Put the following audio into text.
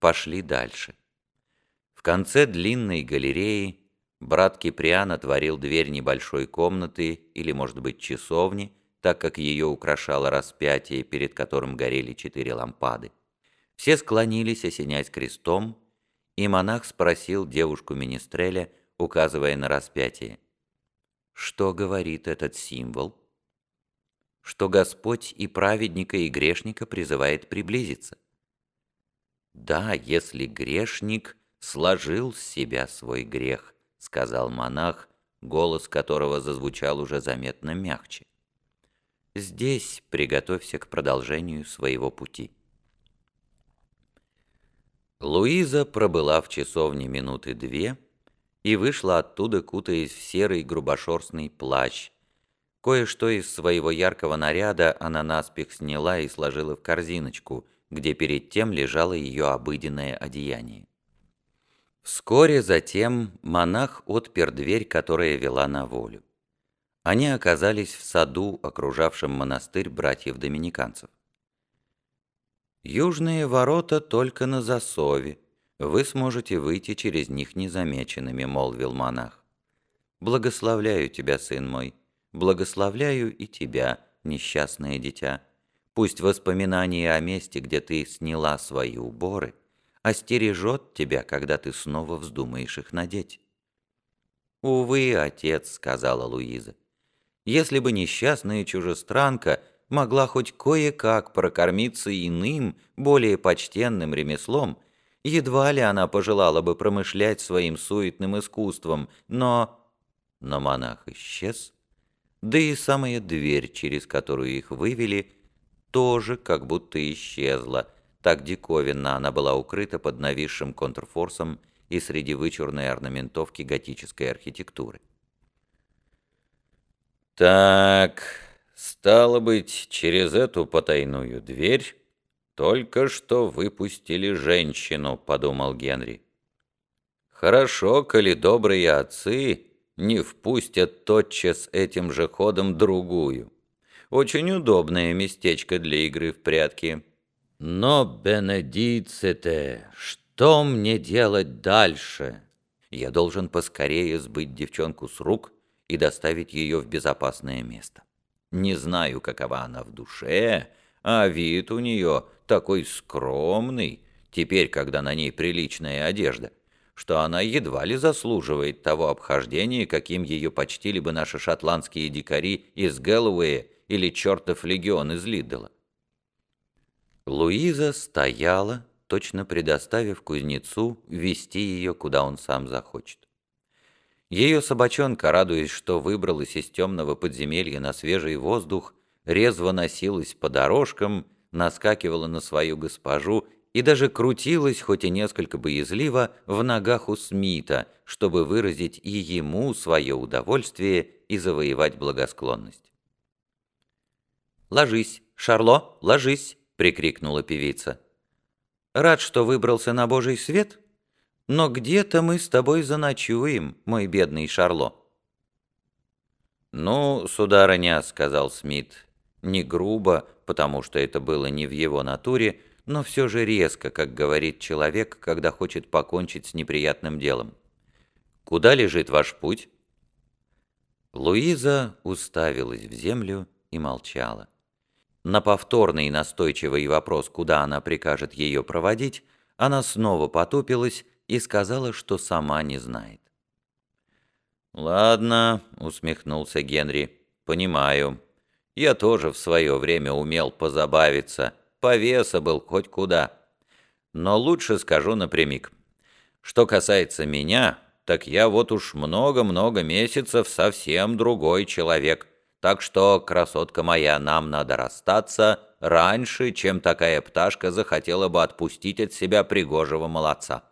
пошли дальше. В конце длинной галереи брат Киприан отворил дверь небольшой комнаты или, может быть, часовни, так как ее украшало распятие, перед которым горели четыре лампады. Все склонились осенять крестом, и монах спросил девушку Министреля, указывая на распятие. Что говорит этот символ? Что Господь и праведника, и грешника призывает приблизиться. Да, если грешник сложил с себя свой грех, сказал монах, голос которого зазвучал уже заметно мягче. Здесь приготовься к продолжению своего пути. Луиза пробыла в часовне минуты две и вышла оттуда, кутаясь в серый грубошерстный плащ. Кое-что из своего яркого наряда она наспех сняла и сложила в корзиночку, где перед тем лежало ее обыденное одеяние. Вскоре затем монах отпер дверь, которая вела на волю. Они оказались в саду, окружавшем монастырь братьев-доминиканцев. Южные ворота только на засове. Вы сможете выйти через них незамеченными, молвил монах. Благословляю тебя, сын мой, благословляю и тебя, несчастное дитя. Пусть воспоминание о месте, где ты сняла свои уборы, остережет тебя, когда ты снова вздумаешь их надеть. «Увы, отец», — сказала Луиза, — «если бы несчастная чужестранка могла хоть кое-как прокормиться иным, более почтенным ремеслом, едва ли она пожелала бы промышлять своим суетным искусством, но... Но монах исчез, да и самая дверь, через которую их вывели, тоже как будто исчезла, так диковинно она была укрыта под нависшим контрфорсом и среди вычурной орнаментовки готической архитектуры. «Так...» Стало быть, через эту потайную дверь только что выпустили женщину, подумал Генри. Хорошо, коли добрые отцы не впустят тотчас этим же ходом другую. Очень удобное местечко для игры в прятки. Но, Бенедицете, что мне делать дальше? Я должен поскорее сбыть девчонку с рук и доставить ее в безопасное место. Не знаю, какова она в душе, а вид у нее такой скромный, теперь, когда на ней приличная одежда, что она едва ли заслуживает того обхождения, каким ее почтили бы наши шотландские дикари из Гэллоуэя или чертов легион из Лиддела. Луиза стояла, точно предоставив кузнецу вести ее, куда он сам захочет. Ее собачонка, радуясь, что выбралась из темного подземелья на свежий воздух, резво носилась по дорожкам, наскакивала на свою госпожу и даже крутилась, хоть и несколько боязливо, в ногах у Смита, чтобы выразить и ему свое удовольствие и завоевать благосклонность. «Ложись, Шарло, ложись!» — прикрикнула певица. «Рад, что выбрался на божий свет?» Но где-то мы с тобой заночуем, мой бедный Шарло». «Ну, сударыня», — сказал Смит, — «не грубо, потому что это было не в его натуре, но все же резко, как говорит человек, когда хочет покончить с неприятным делом. Куда лежит ваш путь?» Луиза уставилась в землю и молчала. На повторный настойчивый вопрос, куда она прикажет ее проводить, она снова потупилась и сказала, что сама не знает. «Ладно», — усмехнулся Генри, — «понимаю. Я тоже в свое время умел позабавиться, повеса был хоть куда. Но лучше скажу напрямик. Что касается меня, так я вот уж много-много месяцев совсем другой человек. Так что, красотка моя, нам надо расстаться раньше, чем такая пташка захотела бы отпустить от себя пригожего молодца».